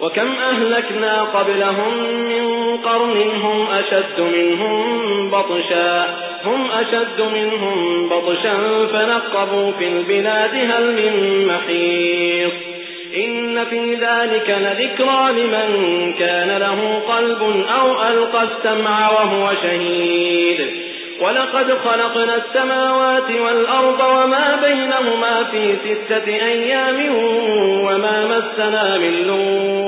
وكم أهلكنا قبلهم من قرن هم أشد منهم بطشا هم أشد منهم بطشا فنقبوا في البلاد هل من محيط. إن في ذلك لذكرى لمن كان له قلب أو ألقى السمع وهو شهيد. ولقد خلقنا السماوات والأرض وما بينهما في ستة أيام وما مسنا من لوب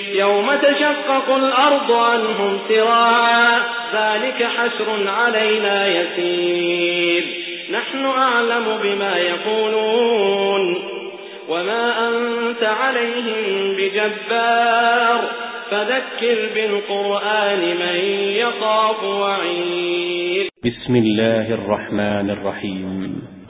يوم تشقق الأرض عنهم سراعا ذلك حشر علينا يسير. نحن أعلم بما يقولون. وما أنت عليهم بجبار. فذكر بالقرآن من يخاف وعيد. بسم الله الرحمن الرحيم.